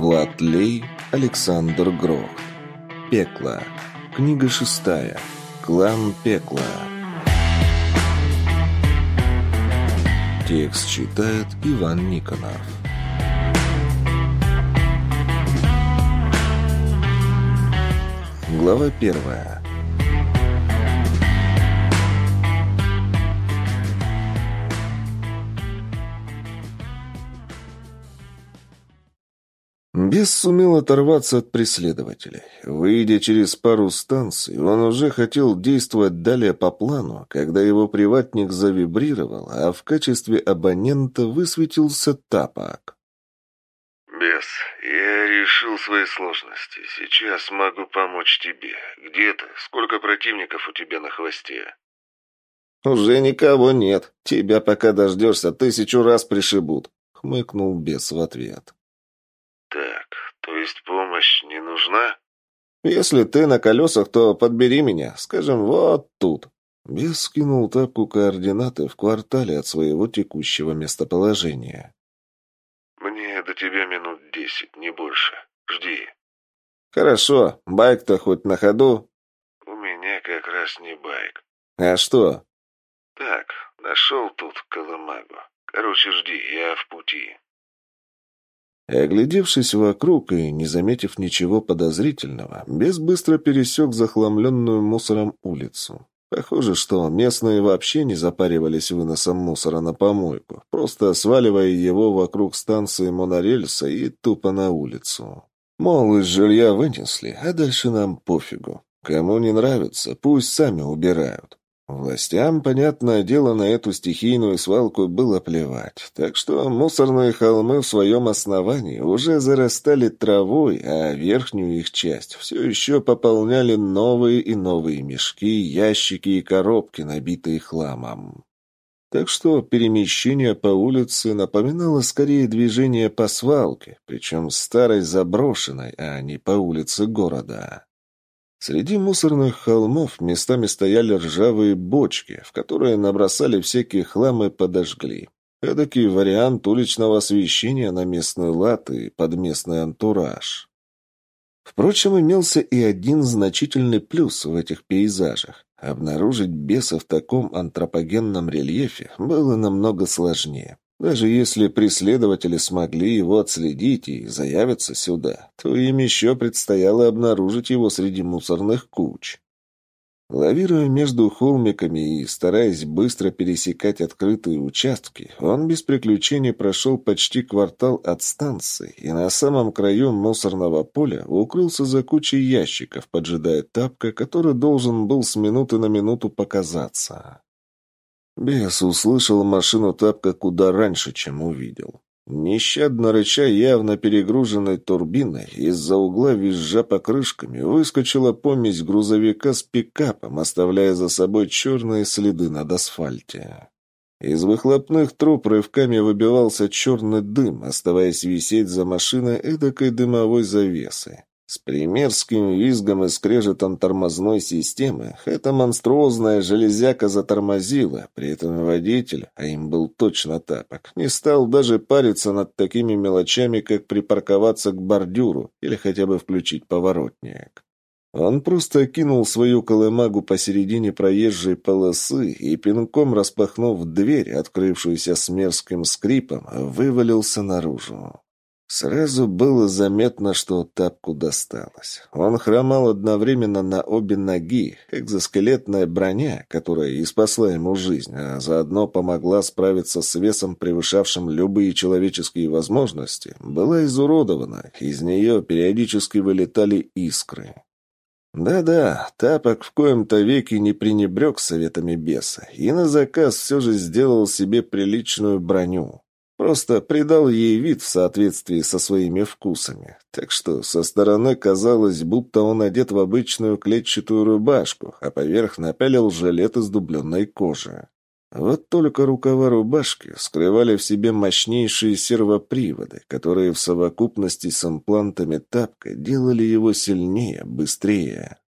Влад Лей, Александр Грохт. Пекло. Книга шестая. Клан Пекла. Текст читает Иван Никонов. Глава первая. Бес сумел оторваться от преследователей. Выйдя через пару станций, он уже хотел действовать далее по плану, когда его приватник завибрировал, а в качестве абонента высветился тапок. «Бес, я решил свои сложности. Сейчас могу помочь тебе. Где ты? Сколько противников у тебя на хвосте?» «Уже никого нет. Тебя пока дождешься, тысячу раз пришибут», — хмыкнул бес в ответ. «Так, то есть помощь не нужна?» «Если ты на колесах, то подбери меня, скажем, вот тут». Бес скинул тапку координаты в квартале от своего текущего местоположения. «Мне до тебя минут десять, не больше. Жди». «Хорошо. Байк-то хоть на ходу?» «У меня как раз не байк». «А что?» «Так, нашел тут колымагу. Короче, жди, я в пути». Оглядевшись вокруг и не заметив ничего подозрительного, Бес быстро пересек захламленную мусором улицу. Похоже, что местные вообще не запаривались выносом мусора на помойку, просто сваливая его вокруг станции монорельса и тупо на улицу. Мол, из жилья вынесли, а дальше нам пофигу. Кому не нравится, пусть сами убирают. Властям, понятное дело, на эту стихийную свалку было плевать, так что мусорные холмы в своем основании уже зарастали травой, а верхнюю их часть все еще пополняли новые и новые мешки, ящики и коробки, набитые хламом. Так что перемещение по улице напоминало скорее движение по свалке, причем старой заброшенной, а не по улице города. Среди мусорных холмов местами стояли ржавые бочки, в которые набросали всякие хламы подожгли. Эдакий вариант уличного освещения на местный лад и под местный антураж. Впрочем, имелся и один значительный плюс в этих пейзажах. Обнаружить беса в таком антропогенном рельефе было намного сложнее. Даже если преследователи смогли его отследить и заявятся сюда, то им еще предстояло обнаружить его среди мусорных куч. Лавируя между холмиками и стараясь быстро пересекать открытые участки, он без приключений прошел почти квартал от станции и на самом краю мусорного поля укрылся за кучей ящиков, поджидая тапка, который должен был с минуты на минуту показаться. Бес услышал машину тапка куда раньше, чем увидел. Нещадно рыча явно перегруженной турбиной, из-за угла визжа покрышками, выскочила помесь грузовика с пикапом, оставляя за собой черные следы над асфальте. Из выхлопных труб рывками выбивался черный дым, оставаясь висеть за машиной эдакой дымовой завесы. С примерским визгом и скрежетом тормозной системы эта монструозная железяка затормозила, при этом водитель, а им был точно тапок, не стал даже париться над такими мелочами, как припарковаться к бордюру или хотя бы включить поворотник. Он просто кинул свою колымагу посередине проезжей полосы и, пинком распахнув дверь, открывшуюся с мерзким скрипом, вывалился наружу. Сразу было заметно, что тапку досталось. Он хромал одновременно на обе ноги. Экзоскелетная броня, которая и спасла ему жизнь, а заодно помогла справиться с весом, превышавшим любые человеческие возможности, была изуродована. Из нее периодически вылетали искры. Да-да, Тапок в коем-то веке не пренебрег советами беса и на заказ все же сделал себе приличную броню. Просто придал ей вид в соответствии со своими вкусами. Так что со стороны казалось, будто он одет в обычную клетчатую рубашку, а поверх напялил жилет из дубленной кожи. Вот только рукава рубашки скрывали в себе мощнейшие сервоприводы, которые в совокупности с имплантами тапка делали его сильнее, быстрее.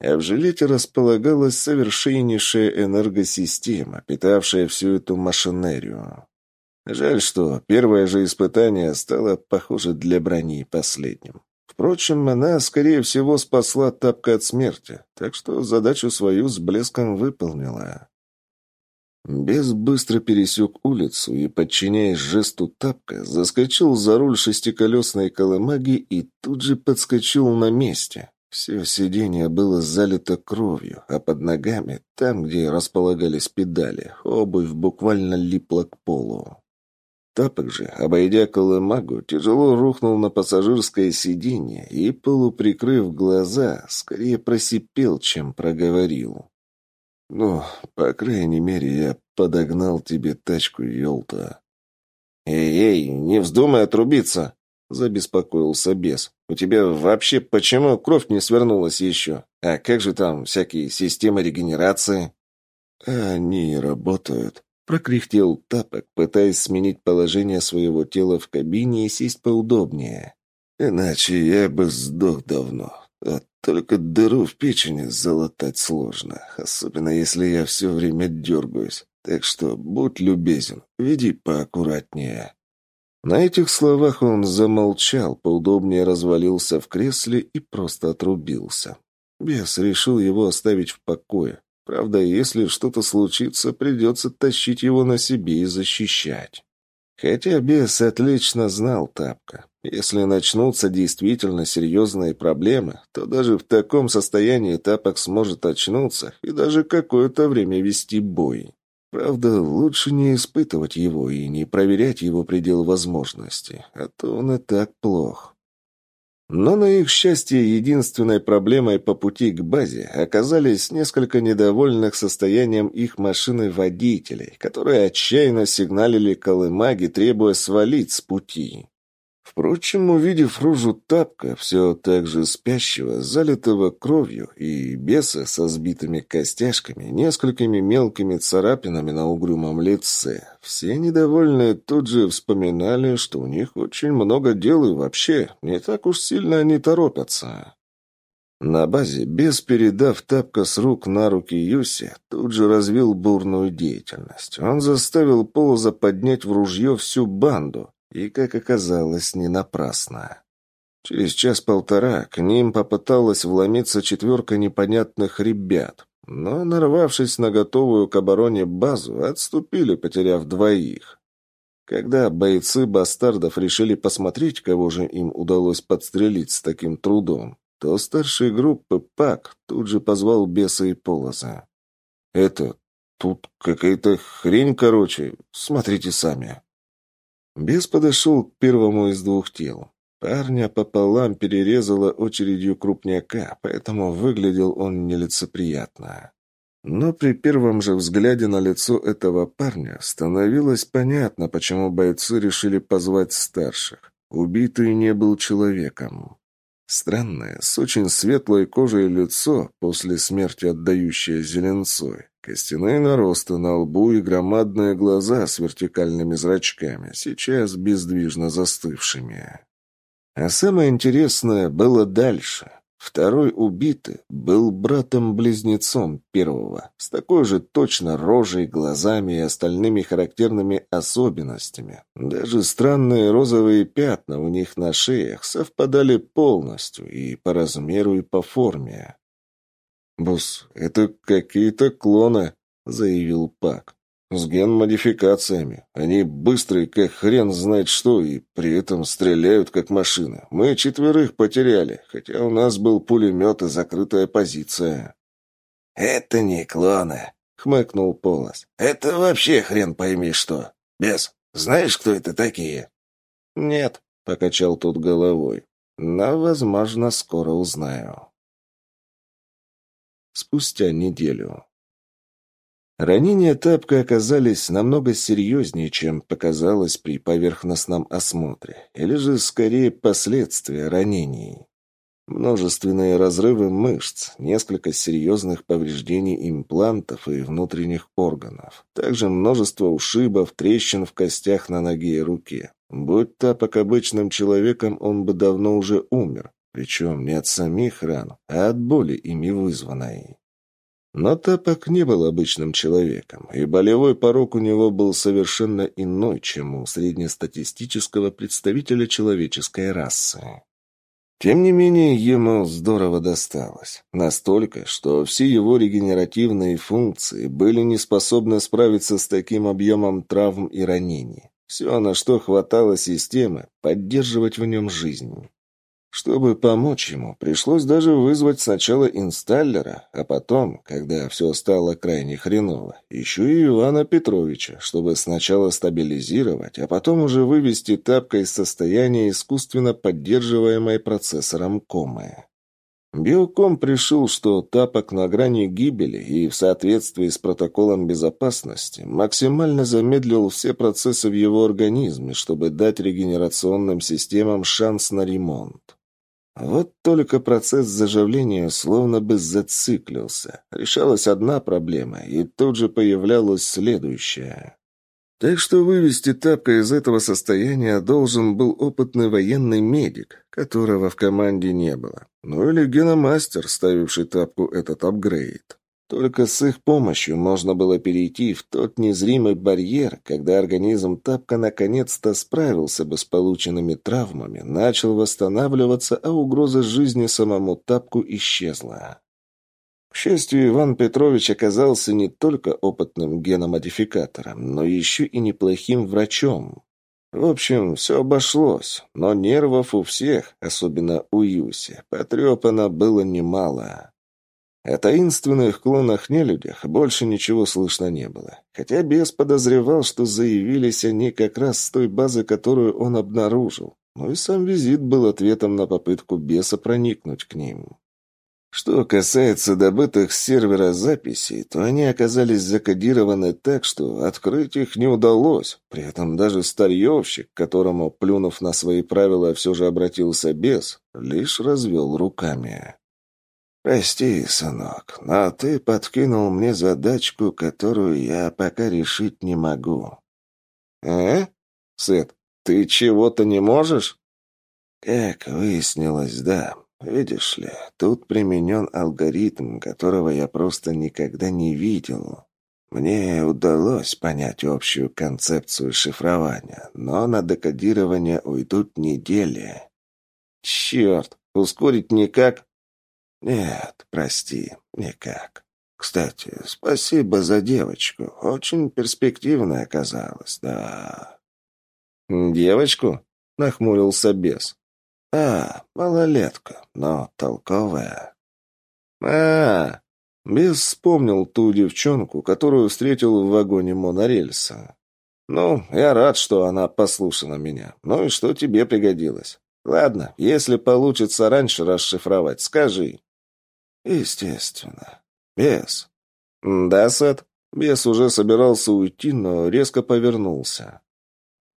А в жилете располагалась совершеннейшая энергосистема, питавшая всю эту машинерию. Жаль, что первое же испытание стало, похоже, для брони последним. Впрочем, она, скорее всего, спасла тапка от смерти, так что задачу свою с блеском выполнила. Бес быстро пересек улицу и, подчиняясь жесту тапка, заскочил за руль шестиколесной колымаги и тут же подскочил на месте. Все сиденье было залито кровью, а под ногами, там, где располагались педали, обувь буквально липла к полу. Тапок же, обойдя колымагу, тяжело рухнул на пассажирское сиденье и, полуприкрыв глаза, скорее просипел, чем проговорил. «Ну, по крайней мере, я подогнал тебе тачку, Йолта». «Эй-эй, не вздумай отрубиться!» — забеспокоился бес. «У тебя вообще почему кровь не свернулась еще? А как же там всякие системы регенерации?» «Они работают», — прокряхтел тапок, пытаясь сменить положение своего тела в кабине и сесть поудобнее. «Иначе я бы сдох давно. А только дыру в печени залатать сложно, особенно если я все время дергаюсь. Так что будь любезен, веди поаккуратнее». На этих словах он замолчал, поудобнее развалился в кресле и просто отрубился. Бес решил его оставить в покое. Правда, если что-то случится, придется тащить его на себе и защищать. Хотя бес отлично знал Тапка. Если начнутся действительно серьезные проблемы, то даже в таком состоянии Тапок сможет очнуться и даже какое-то время вести бой. Правда, лучше не испытывать его и не проверять его предел возможностей, а то он и так плох. Но на их счастье единственной проблемой по пути к базе оказались несколько недовольных состоянием их машины водителей, которые отчаянно сигналили колымаги, требуя свалить с пути. Впрочем, увидев ружу тапка, все так же спящего, залитого кровью, и беса со сбитыми костяшками, несколькими мелкими царапинами на угрюмом лице, все недовольные тут же вспоминали, что у них очень много дел и вообще не так уж сильно они торопятся. На базе, без передав тапка с рук на руки Юси, тут же развил бурную деятельность. Он заставил Полоза поднять в ружье всю банду, и, как оказалось, не напрасно. Через час-полтора к ним попыталась вломиться четверка непонятных ребят, но, нарвавшись на готовую к обороне базу, отступили, потеряв двоих. Когда бойцы бастардов решили посмотреть, кого же им удалось подстрелить с таким трудом, то старший группы Пак тут же позвал беса и полоза. «Это... тут какая-то хрень, короче. Смотрите сами». Бес подошел к первому из двух тел. Парня пополам перерезала очередью крупняка, поэтому выглядел он нелицеприятно. Но при первом же взгляде на лицо этого парня становилось понятно, почему бойцы решили позвать старших. Убитый не был человеком. Странное, с очень светлой кожей лицо, после смерти отдающее зеленцой. Костяные наросты на лбу и громадные глаза с вертикальными зрачками, сейчас бездвижно застывшими. А самое интересное было дальше. Второй убитый был братом-близнецом первого, с такой же точно рожей, глазами и остальными характерными особенностями. Даже странные розовые пятна у них на шеях совпадали полностью и по размеру, и по форме. «Босс, это какие-то клоны», — заявил Пак. С ген-модификациями. Они быстрые, как хрен знает что, и при этом стреляют, как машины. Мы четверых потеряли, хотя у нас был пулемет и закрытая позиция». «Это не клоны», — хмыкнул Полос. «Это вообще хрен пойми что. Бес, знаешь, кто это такие?» «Нет», — покачал тут головой. «Но, возможно, скоро узнаю». Спустя неделю. Ранения Тапка оказались намного серьезнее, чем показалось при поверхностном осмотре, или же скорее последствия ранений. Множественные разрывы мышц, несколько серьезных повреждений имплантов и внутренних органов. Также множество ушибов, трещин в костях на ноге и руке. Будь Тапок обычным человеком, он бы давно уже умер. Причем не от самих ран, а от боли ими вызванной. Но Тапок не был обычным человеком, и болевой порог у него был совершенно иной, чем у среднестатистического представителя человеческой расы. Тем не менее, ему здорово досталось. Настолько, что все его регенеративные функции были не способны справиться с таким объемом травм и ранений. Все, на что хватало системы, поддерживать в нем жизнь. Чтобы помочь ему, пришлось даже вызвать сначала инсталлера, а потом, когда все стало крайне хреново, еще и Ивана Петровича, чтобы сначала стабилизировать, а потом уже вывести тапка из состояния искусственно поддерживаемой процессором комы. Биоком пришел, что тапок на грани гибели и в соответствии с протоколом безопасности максимально замедлил все процессы в его организме, чтобы дать регенерационным системам шанс на ремонт. Вот только процесс заживления словно бы зациклился. Решалась одна проблема, и тут же появлялась следующая. Так что вывести тапка из этого состояния должен был опытный военный медик, которого в команде не было. Ну или геномастер, ставивший тапку этот апгрейд. Только с их помощью можно было перейти в тот незримый барьер, когда организм Тапка наконец-то справился бы с полученными травмами, начал восстанавливаться, а угроза жизни самому Тапку исчезла. К счастью, Иван Петрович оказался не только опытным геномодификатором, но еще и неплохим врачом. В общем, все обошлось, но нервов у всех, особенно у Юси, потрепано было немало. О таинственных клонах-нелюдях больше ничего слышно не было. Хотя бес подозревал, что заявились они как раз с той базы, которую он обнаружил. Но и сам визит был ответом на попытку беса проникнуть к ним. Что касается добытых с сервера записей, то они оказались закодированы так, что открыть их не удалось. При этом даже старьевщик, которому, плюнув на свои правила, все же обратился бес, лишь развел руками. «Прости, сынок, но ты подкинул мне задачку, которую я пока решить не могу». «Э? Сет, ты чего-то не можешь?» «Как выяснилось, да. Видишь ли, тут применен алгоритм, которого я просто никогда не видел. Мне удалось понять общую концепцию шифрования, но на декодирование уйдут недели». «Черт, ускорить никак?» «Нет, прости, никак. Кстати, спасибо за девочку. Очень перспективная оказалась, да». «Девочку?» — нахмурился бес. «А, малолетка, но толковая». «А, Бес вспомнил ту девчонку, которую встретил в вагоне монорельса. «Ну, я рад, что она послушала меня. Ну и что тебе пригодилось. Ладно, если получится раньше расшифровать, скажи». «Естественно. Бес». «Да, Сет?» Бес уже собирался уйти, но резко повернулся.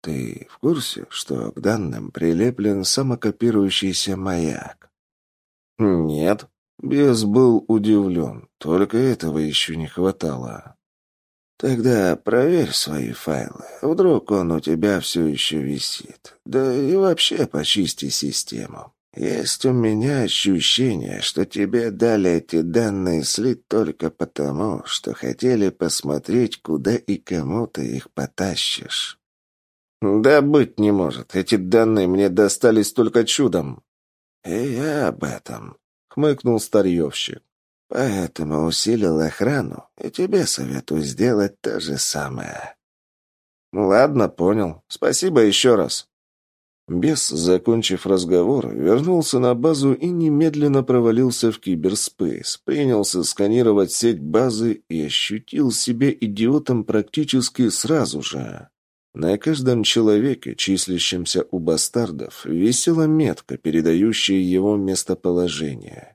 «Ты в курсе, что к данным прилеплен самокопирующийся маяк?» «Нет». Бес был удивлен. Только этого еще не хватало. «Тогда проверь свои файлы. Вдруг он у тебя все еще висит. Да и вообще почисти систему. Есть у меня ощущение, что тебе дали эти данные слить только потому, что хотели посмотреть, куда и кому ты их потащишь. Да быть не может. Эти данные мне достались только чудом. И я об этом, хмыкнул старьевщик. Поэтому усилил охрану, и тебе советую сделать то же самое. Ладно, понял. Спасибо еще раз. Бес, закончив разговор, вернулся на базу и немедленно провалился в киберспейс, принялся сканировать сеть базы и ощутил себя идиотом практически сразу же. На каждом человеке, числящемся у бастардов, висела метка, передающая его местоположение.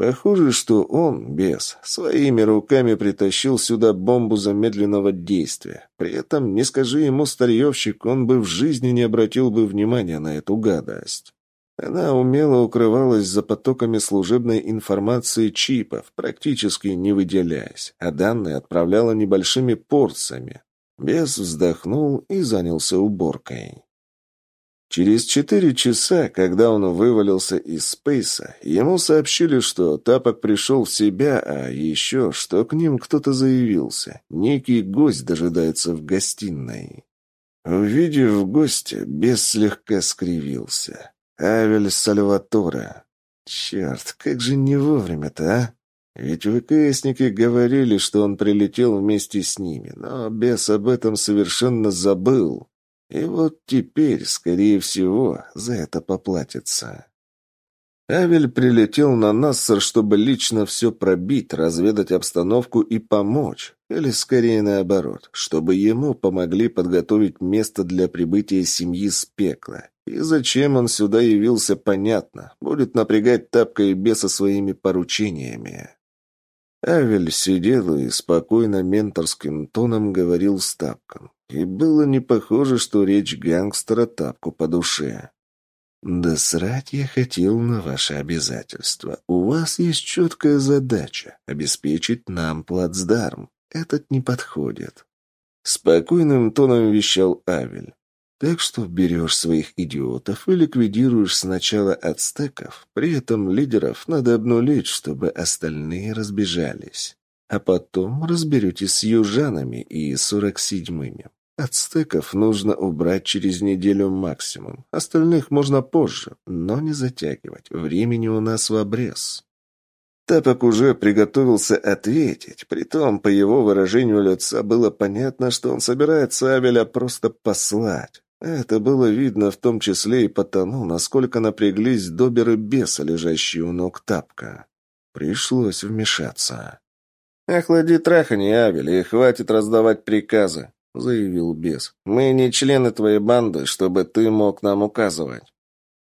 Похоже, что он, бес, своими руками притащил сюда бомбу замедленного действия. При этом, не скажи ему старьевщик, он бы в жизни не обратил бы внимания на эту гадость. Она умело укрывалась за потоками служебной информации чипов, практически не выделяясь, а данные отправляла небольшими порциями. Бес вздохнул и занялся уборкой. Через четыре часа, когда он вывалился из спейса, ему сообщили, что Тапок пришел в себя, а еще, что к ним кто-то заявился. Некий гость дожидается в гостиной. Увидев гостя, бес слегка скривился. Авель Сальватора. Черт, как же не вовремя-то, а? Ведь ВКСники говорили, что он прилетел вместе с ними, но бес об этом совершенно забыл. И вот теперь, скорее всего, за это поплатится. Авель прилетел на Нассер, чтобы лично все пробить, разведать обстановку и помочь. Или скорее наоборот, чтобы ему помогли подготовить место для прибытия семьи с пекла. И зачем он сюда явился, понятно. Будет напрягать тапка и беса своими поручениями. Авель сидел и спокойно менторским тоном говорил с тапком. И было не похоже, что речь гангстера тапку по душе. «Да срать я хотел на ваши обязательства. У вас есть четкая задача — обеспечить нам плацдарм. Этот не подходит». Спокойным тоном вещал Авель. Так что берешь своих идиотов и ликвидируешь сначала ацтеков, при этом лидеров надо обнулить, чтобы остальные разбежались. А потом разберетесь с южанами и сорок седьмыми. Ацтеков нужно убрать через неделю максимум. Остальных можно позже, но не затягивать. Времени у нас в обрез. Тапок уже приготовился ответить. Притом, по его выражению лица, было понятно, что он собирается Авеля просто послать. Это было видно в том числе и потому, насколько напряглись доберы беса, лежащие у ног Тапка. Пришлось вмешаться. «Охлади трахани, Авель, и хватит раздавать приказы. — заявил бес. «Мы не члены твоей банды, чтобы ты мог нам указывать».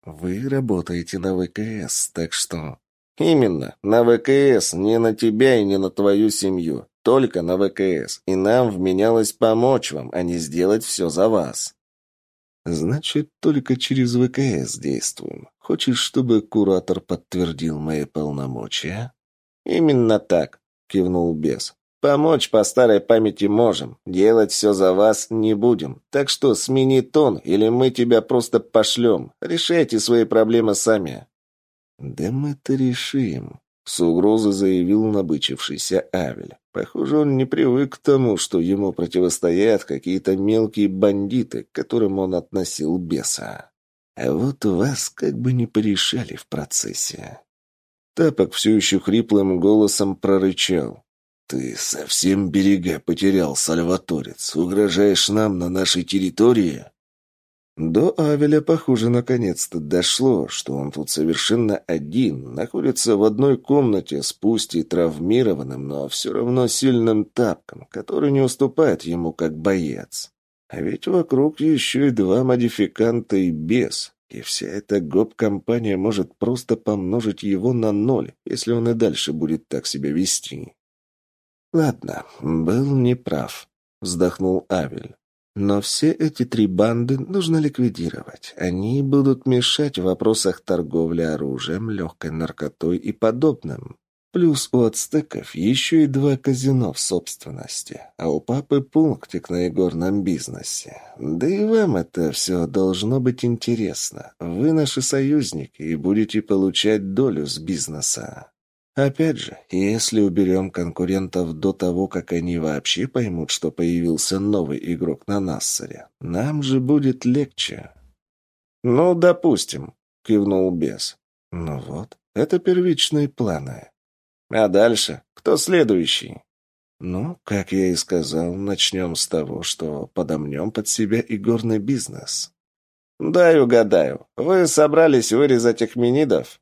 «Вы работаете на ВКС, так что...» «Именно, на ВКС, не на тебя и не на твою семью. Только на ВКС. И нам вменялось помочь вам, а не сделать все за вас». «Значит, только через ВКС действуем. Хочешь, чтобы куратор подтвердил мои полномочия?» «Именно так», — кивнул бес. Помочь по старой памяти можем, делать все за вас не будем. Так что смени тон, или мы тебя просто пошлем. Решайте свои проблемы сами». «Да мы-то решим», — с угрозой заявил набычившийся Авель. Похоже, он не привык к тому, что ему противостоят какие-то мелкие бандиты, к которым он относил беса. А вот вас как бы не порешали в процессе. Тапок все еще хриплым голосом прорычал. «Ты совсем берега потерял, сальваторец. Угрожаешь нам на нашей территории?» До Авеля, похоже, наконец-то дошло, что он тут совершенно один, находится в одной комнате с пусть и травмированным, но все равно сильным тапком, который не уступает ему как боец. А ведь вокруг еще и два модификанта и бес, и вся эта гоп-компания может просто помножить его на ноль, если он и дальше будет так себя вести. «Ладно, был неправ», — вздохнул Авель. «Но все эти три банды нужно ликвидировать. Они будут мешать в вопросах торговли оружием, легкой наркотой и подобным. Плюс у ацтеков еще и два казино в собственности, а у папы пунктик на игорном бизнесе. Да и вам это все должно быть интересно. Вы наши союзники и будете получать долю с бизнеса. Опять же, если уберем конкурентов до того, как они вообще поймут, что появился новый игрок на Нассере, нам же будет легче. «Ну, допустим», — кивнул бес. «Ну вот, это первичные планы. А дальше? Кто следующий?» «Ну, как я и сказал, начнем с того, что подомнем под себя игорный бизнес». «Дай угадаю. Вы собрались вырезать ахменидов?»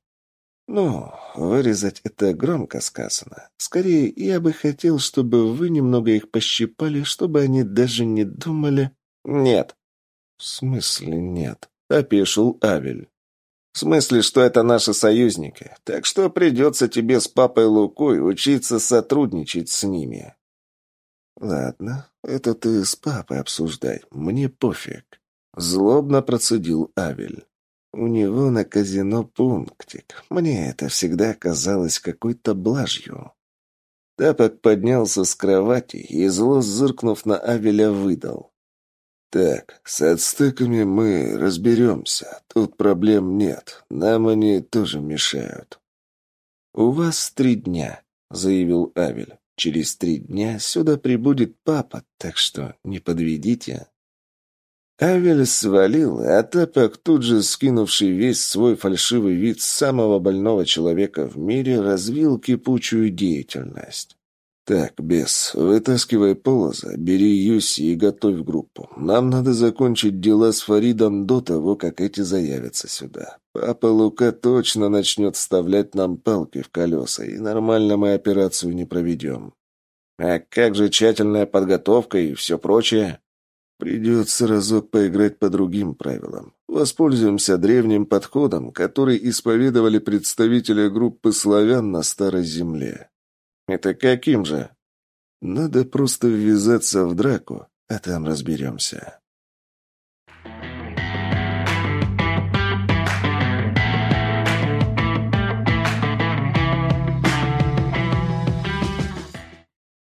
«Ну, вырезать это громко сказано. Скорее, я бы хотел, чтобы вы немного их пощипали, чтобы они даже не думали...» «Нет». «В смысле нет?» — опешил Авель. «В смысле, что это наши союзники. Так что придется тебе с папой Лукой учиться сотрудничать с ними». «Ладно, это ты с папой обсуждай. Мне пофиг». Злобно процедил Авель. У него на казино пунктик. Мне это всегда казалось какой-то блажью. Тапок поднялся с кровати и, зло зыркнув на Авеля, выдал. Так, с ацтеками мы разберемся. Тут проблем нет. Нам они тоже мешают. У вас три дня, заявил Авель. Через три дня сюда прибудет папа, так что не подведите. Авель свалил, а Тапок, тут же скинувший весь свой фальшивый вид самого больного человека в мире, развил кипучую деятельность. «Так, бес, вытаскивай полоза, бери Юси и готовь группу. Нам надо закончить дела с Фаридом до того, как эти заявятся сюда. Папа Лука точно начнет вставлять нам палки в колеса, и нормально мы операцию не проведем». «А как же тщательная подготовка и все прочее?» Придется разок поиграть по другим правилам. Воспользуемся древним подходом, который исповедовали представители группы славян на Старой Земле. Это каким же? Надо просто ввязаться в драку, а там разберемся.